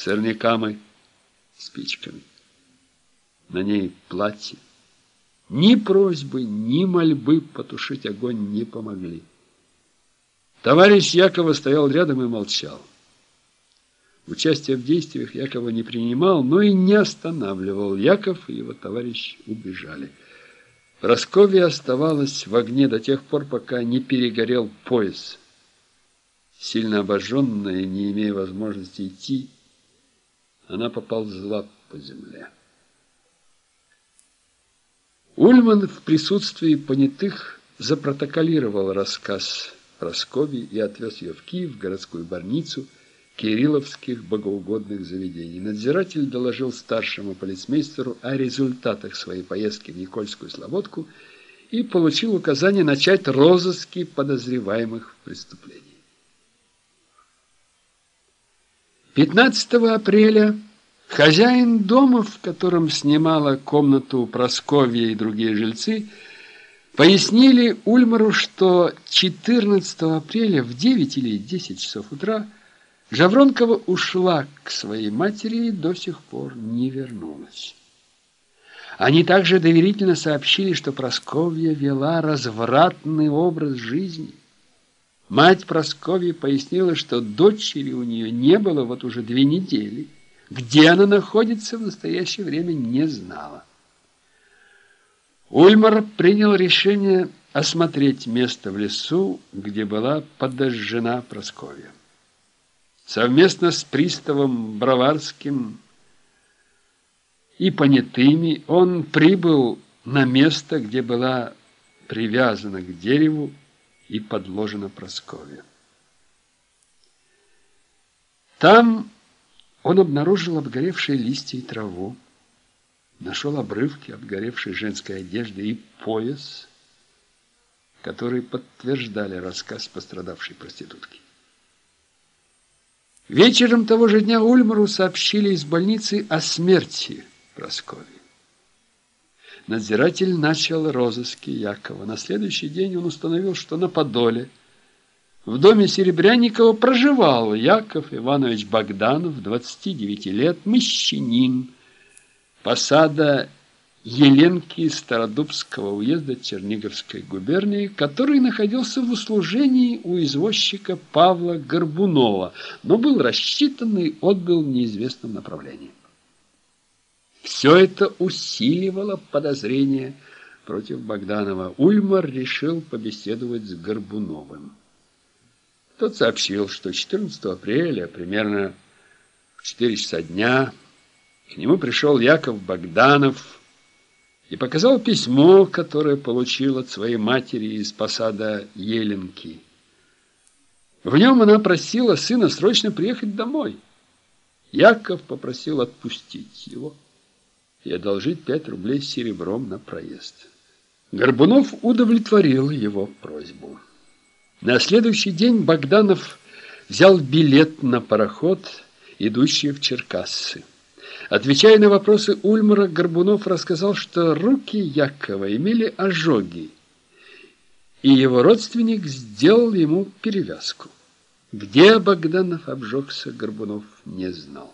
сорняками, спичками. На ней платье. Ни просьбы, ни мольбы потушить огонь не помогли. Товарищ Якова стоял рядом и молчал. Участие в действиях Якова не принимал, но и не останавливал. Яков и его товарищ убежали. Просковья оставалась в огне до тех пор, пока не перегорел пояс. Сильно обожженная, не имея возможности идти, она поползла по земле. Ульман в присутствии понятых запротоколировал рассказ Прасковьи и отвез ее в Киев, в городскую больницу кирилловских богоугодных заведений. Надзиратель доложил старшему полицмейстеру о результатах своей поездки в Никольскую Слободку и получил указание начать розыски подозреваемых в преступлении. 15 апреля Хозяин дома, в котором снимала комнату Просковья и другие жильцы, пояснили Ульмару, что 14 апреля в 9 или 10 часов утра Жавронкова ушла к своей матери и до сих пор не вернулась. Они также доверительно сообщили, что Просковья вела развратный образ жизни. Мать Просковья пояснила, что дочери у нее не было вот уже две недели. Где она находится в настоящее время, не знала. Ульмар принял решение осмотреть место в лесу, где была подожжена Просковья. Совместно с приставом Броварским и понятыми он прибыл на место, где была привязана к дереву и подложена Просковья. Там он обнаружил обгоревшие листья и траву, нашел обрывки обгоревшей женской одежды и пояс, которые подтверждали рассказ пострадавшей проститутки. Вечером того же дня Ульмару сообщили из больницы о смерти Прасковьи. Надзиратель начал розыски Якова. На следующий день он установил, что на Подоле – в доме Серебрянникова проживал Яков Иванович Богданов, 29 лет, мещанин, посада Еленки Стародубского уезда Черниговской губернии, который находился в услужении у извозчика Павла Горбунова, но был рассчитан и отбыл в неизвестном направлении. Все это усиливало подозрение против Богданова. Ульмар решил побеседовать с Горбуновым. Тот сообщил, что 14 апреля, примерно в 4 часа дня, к нему пришел Яков Богданов и показал письмо, которое получил от своей матери из посада Еленки. В нем она просила сына срочно приехать домой. Яков попросил отпустить его и одолжить пять рублей серебром на проезд. Горбунов удовлетворил его просьбу. На следующий день Богданов взял билет на пароход, идущий в Черкассы. Отвечая на вопросы Ульмара, Горбунов рассказал, что руки Якова имели ожоги, и его родственник сделал ему перевязку. Где Богданов обжегся, Горбунов не знал.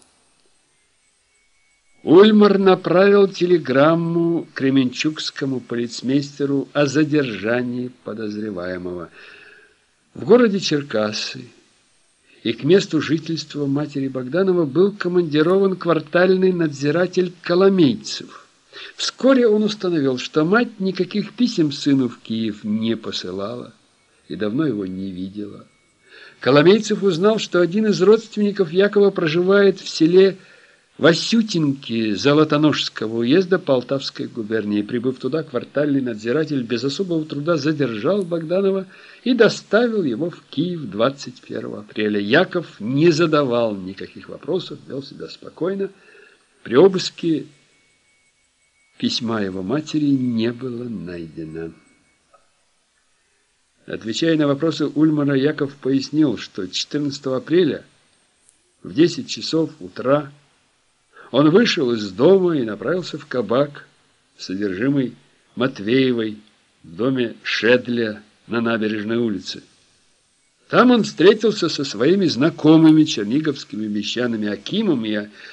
Ульмар направил телеграмму кременчугскому полицмейстеру о задержании подозреваемого – в городе Черкассы и к месту жительства матери Богданова был командирован квартальный надзиратель Коломейцев. Вскоре он установил, что мать никаких писем сыну в Киев не посылала и давно его не видела. Коломейцев узнал, что один из родственников Якова проживает в селе Васютинки Золотоножского уезда Полтавской губернии. Прибыв туда, квартальный надзиратель без особого труда задержал Богданова и доставил его в Киев 21 апреля. Яков не задавал никаких вопросов, вел себя спокойно. При обыске письма его матери не было найдено. Отвечая на вопросы Ульмана, Яков пояснил, что 14 апреля в 10 часов утра он вышел из дома и направился в кабак, содержимый Матвеевой в доме Шедля на набережной улице. Там он встретился со своими знакомыми черниговскими мещанами Акимом и